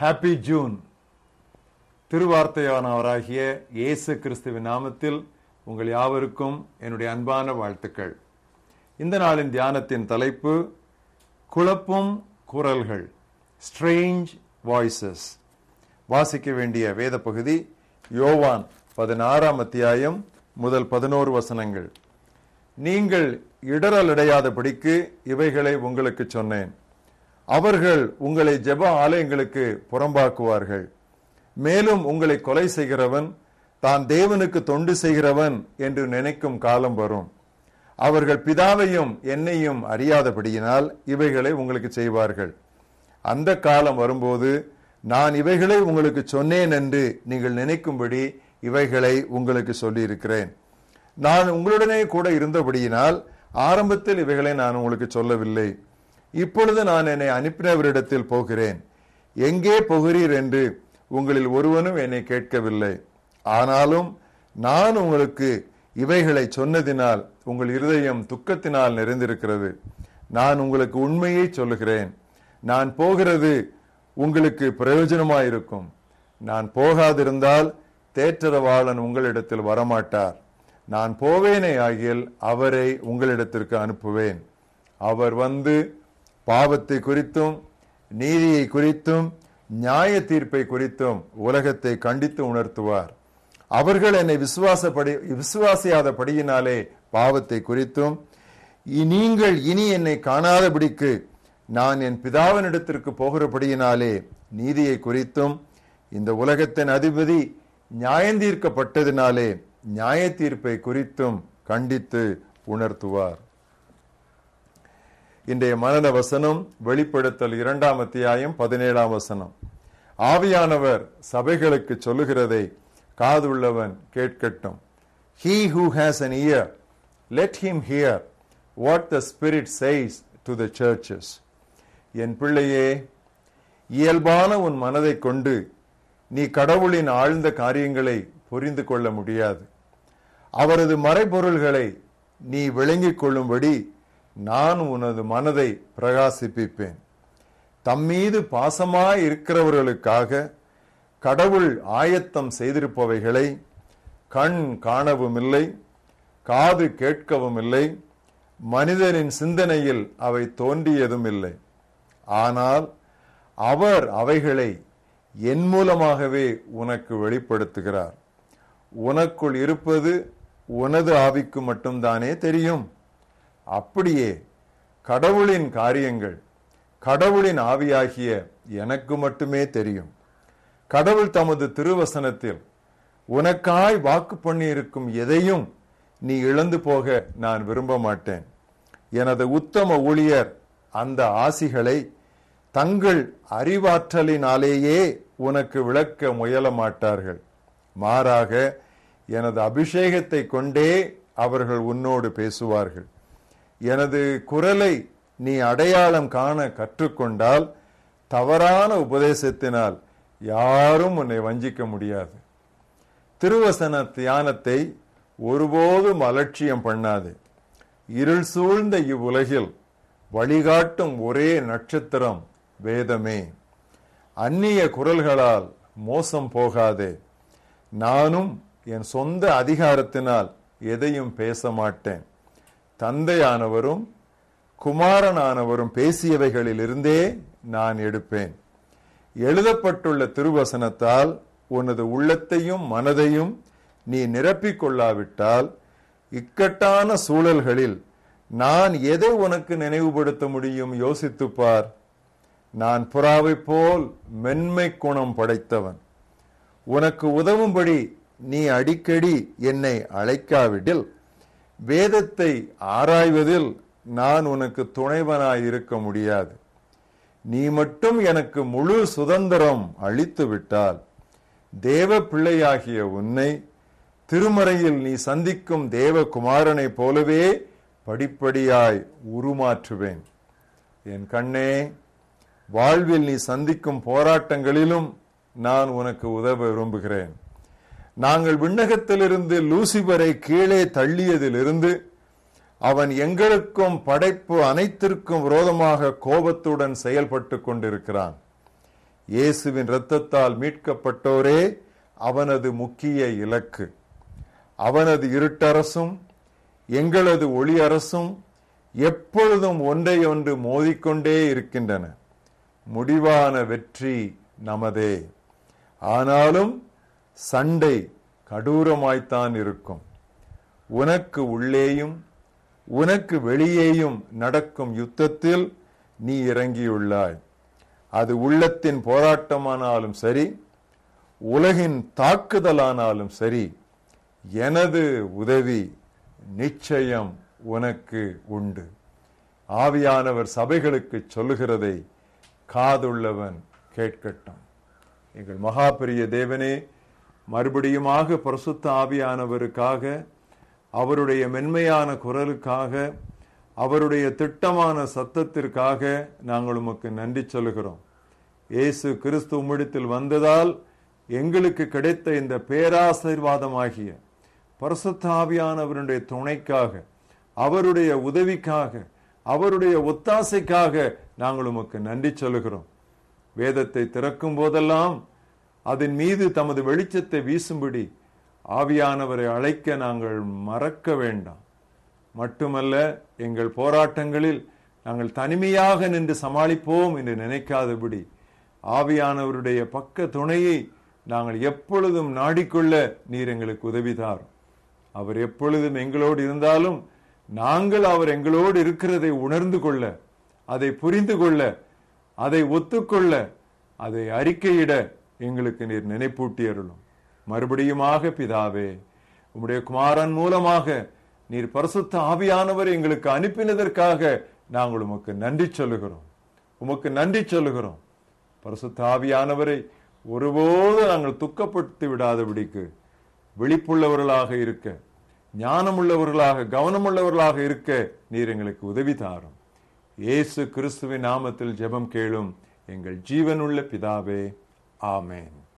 Happy June திருவார்த்தையானவராகிய இயேசு கிறிஸ்துவின் நாமத்தில் உங்கள் யாவருக்கும் என்னுடைய அன்பான வாழ்த்துக்கள். இந்த நாளின் தியானத்தின் தலைப்பு குழப்பும் குரல்கள் ஸ்ட்ரேஞ்ச் வாய்ஸஸ் வாசிக்க வேண்டிய வேத பகுதி யோவான் பதினாறாம் அத்தியாயம் முதல் பதினோரு வசனங்கள். நீங்கள் இடரலடையாதபடிக்கு இவைகளை உங்களுக்கு சொன்னேன். அவர்கள் உங்களை ஜெப ஆலயங்களுக்கு புறம்பாக்குவார்கள். மேலும் உங்களை கொலை செய்கிறவன் தான் தேவனுக்கு தொண்டு செய்கிறவன் என்று நினைக்கும் காலம் வரும். அவர்கள் பிதாவையும் என்னையும் அறியாதபடியினால் இவைகளை உங்களுக்கு செய்வார்கள். அந்த காலம் வரும்போது நான் இவைகளை உங்களுக்கு சொன்னேன் என்று நீங்கள் நினைக்கும்படி இவைகளை உங்களுக்கு சொல்லியிருக்கிறேன். நான் உங்களுடனே கூட இருந்தபடியினால் ஆரம்பத்தில் இவைகளை நான் உங்களுக்கு சொல்லவில்லை. இப்பொழுது நான் என்னை அனுப்பினவரிடத்தில் போகிறேன். எங்கே போகிறீர் என்று உங்களில் ஒருவனும் என்னை கேட்கவில்லை. ஆனாலும் நான் உங்களுக்கு இவைகளை சொன்னதினால் உங்கள் இருதயம் துக்கத்தினால் நிறைந்திருக்கிறது. நான் உங்களுக்கு உண்மையை சொல்லுகிறேன். நான் போகிறது உங்களுக்கு பிரயோஜனமாயிருக்கும். நான் போகாதிருந்தால் தேற்றரவாளன் உங்களிடத்தில் வரமாட்டார். நான் போவேனே ஆகியல் அவரை உங்களிடத்திற்கு அனுப்புவேன். அவர் வந்து பாவத்தை குறித்தும் நீதியை குறித்தும் நியாய தீர்ப்பை குறித்தும் உலகத்தை கண்டித்து உணர்த்துவார். அவர்கள் என்னை விசுவாசப்படி விசுவாசியாதபடியினாலே பாவத்தை குறித்தும் நீங்கள் இனி என்னை காணாதபடிக்கு நான் என் பிதாவினிடத்திற்கு போகிறபடியினாலே நீதியை குறித்தும் இந்த உலகத்தின் அதிபதி நியாயந்தீர்க்கப்பட்டதினாலே நியாய தீர்ப்பை குறித்தும் கண்டித்து உணர்த்துவார். இன்றைய மனன வசனம் வெளிப்படுத்தல் இரண்டாம் அத்தியாயம் பதினேழாம் வசனம். ஆவியானவர் சபைகளுக்கு சொல்லுகிறதை காதுள்ளவன் கேட்கட்டும். He who has an ear let him hear what the spirit says to the churches என் பிள்ளையே இயல்பான உன் மனதை கொண்டு நீ கடவுளின் ஆழ்ந்த காரியங்களை புரிந்து கொள்ள முடியாது. அவரது மறைபொருள்களை நீ விளங்கிக் கொள்ளும்படி நான் உனது மனதை பிரகாசிப்பிப்பேன். தம்மீது பாசமாய் இருக்கிறவர்களுக்காக கடவுள் ஆயத்தம் செய்திருப்பவைகளை கண் காணவும் இல்லை காது கேட்கவும் இல்லை மனிதனின் சிந்தனையில் அவை தோன்றியதும் இல்லை ஆனால் அவர் அவைகளை என் மூலமாகவே உனக்கு வெளிப்படுத்துகிறார். உனக்குள் இருப்பது உனது ஆவிக்கு மட்டும்தானே தெரியும். அப்படியே கடவுளின் காரியங்கள் கடவுளின் ஆவியாகிய எனக்கு மட்டுமே தெரியும். கடவுள் தமது திருவசனத்தில் உனக்காய் வாக்கு பண்ணியிருக்கும் எதையும் நீ இழந்து போக நான் விரும்ப மாட்டேன். எனது உத்தம ஊழியர் அந்த ஆசிகளை தங்கள் அறிவாற்றலினாலேயே உனக்கு விளக்க முயல மாட்டார்கள். மாறாக எனது அபிஷேகத்தை கொண்டே அவர்கள் உன்னோடு பேசுவார்கள். எனது குரலை நீ அடையாளம் காண கற்றுக்கொண்டால் தவறான உபதேசத்தினால் யாரும் உன்னை வஞ்சிக்க முடியாது. திருவசன தியானத்தை ஒருபோதும் அலட்சியம் பண்ணாது. இருள் சூழ்ந்த இவ்வுலகில் வழிகாட்டும் ஒரே நட்சத்திரம் வேதமே. அந்நிய குரல்களால் மோசம் போகாதே. நானும் என் சொந்த அதிகாரத்தினால் எதையும் பேச மாட்டேன். தந்தையானவரும் குமாரனானவரும் பேசியவைகளிலிருந்தே நான் எடுப்பேன். எழுதப்பட்டுள்ள திருவசனத்தால் உனது உள்ளத்தையும் மனதையும் நீ நிரப்பிக்கொள்ளாவிட்டால் இக்கட்டான சூழல்களில் நான் எதை உனக்கு நினைவுபடுத்த முடியும் யோசித்துப்பார். நான் புறாவை போல் மென்மை குணம் படைத்தவன். உனக்கு உதவும்படி நீ அடிக்கடி என்னை அழைக்காவிடில் வேதத்தை ஆராய்வதில் நான் உனக்கு துணைவனாய் இருக்க முடியாது. நீ மட்டும் எனக்கு முழு சுதந்திரம் அளித்து விட்டால் தேவ பிள்ளையாகிய உன்னை திருமறையில் நீ சந்திக்கும் தேவகுமாரனை போலவே படிப்படியாய் உருமாற்றுவேன். என் கண்ணே வாழ்வில் நீ சந்திக்கும் போராட்டங்களிலும் நான் உனக்கு உதவ விரும்புகிறேன். நாங்கள் விண்ணகத்திலிருந்து லூசிபரை கீழே தள்ளியதிலிருந்து அவன் எங்களுக்கும் படைப்பு அனைத்திற்கும் விரோதமாக கோபத்துடன் செயல்பட்டு கொண்டிருக்கிறான். இயேசுவின் இரத்தத்தால் மீட்கப்பட்டோரே அவனது முக்கிய இலக்கு. அவனது இருட்டரசும் எங்களது ஒளி அரசும் எப்பொழுதும் ஒன்றை ஒன்று மோதிக்கொண்டே இருக்கின்றன. முடிவான வெற்றி நமதே. ஆனாலும் சண்டை கடூரமாய்த்தான் இருக்கும். உனக்கு உள்ளேயும் உனக்கு வெளியேயும் நடக்கும் யுத்தத்தில் நீ இறங்கியுள்ளாய். அது உள்ளத்தின் போராட்டமானாலும் சரி உலகின் தாக்குதலானாலும் சரி எனது உதவி நிச்சயம் உனக்கு உண்டு. ஆவியானவர் சபைகளுக்கு சொல்லுகிறதை காதுள்ளவன் கேட்கட்டும். எங்கள் மகாபிரிய தேவனே மறுபடியுமாக பிரசுத்த ஆவியானவருக்காக அவருடைய மென்மையான குரலுக்காக அவருடைய திட்டமான சத்தத்திற்காக நாங்கள் உமக்கு நன்றி சொல்கிறோம் இயேசு கிறிஸ்து உம்மிடத்தில் வந்ததால் எங்களுக்கு கிடைத்த இந்த பேராசீர்வாதமாகிய பரிசுத்த ஆவியானவருடைய துணைக்காக அவருடைய உதவிக்காக அவருடைய ஒத்தாசைக்காக நாங்கள் உமக்கு நன்றி சொல்கிறோம் வேதத்தை திறக்கும் போதெல்லாம் அதன் மீது தமது வெளிச்சத்தை வீசும்படி ஆவியானவரை அழைக்க நாங்கள் மறக்க வேண்டாம். மட்டுமல்ல எங்கள் போராட்டங்களில் நாங்கள் தனிமையாக நின்று சமாளிப்போம் என்று நினைக்காதபடி ஆவியானவருடைய பக்க துணையை நாங்கள் எப்பொழுதும் நாடிக்கொள்ள நீர் எங்களுக்கு உதவிதார் அவர் எப்பொழுதும் எங்களோடு இருந்தாலும் நாங்கள் அவர் எங்களோடு இருக்கிறதை உணர்ந்து கொள்ள அதை புரிந்து கொள்ள அதை ஒத்துக்கொள்ள அதை அறிக்கையிட எங்களுக்கு நீர் நினைப்பூட்டி அருளும் மறுபடியுமாக பிதாவே உம்முடைய குமாரன் மூலமாக நீர் பரிசுத்த ஆவியானவர் எங்களுக்கு அனுப்பினதற்காக நாங்கள் உமக்கு நன்றி சொல்லுகிறோம். உமக்கு நன்றி சொல்லுகிறோம். பரிசுத்த ஆவியானவரை ஒருபோது நாங்கள் துக்கப்படுத்தி விடாதபடிக்கு விழிப்புள்ளவர்களாக இருக்க ஞானமுள்ளவர்களாக கவனமுள்ளவர்களாக இருக்க நீர் எங்களுக்கு உதவி தாரும். இயேசு கிறிஸ்துவின் நாமத்தில் ஜெபம் கேளும் எங்கள் ஜீவனுள்ள பிதாவே Amen.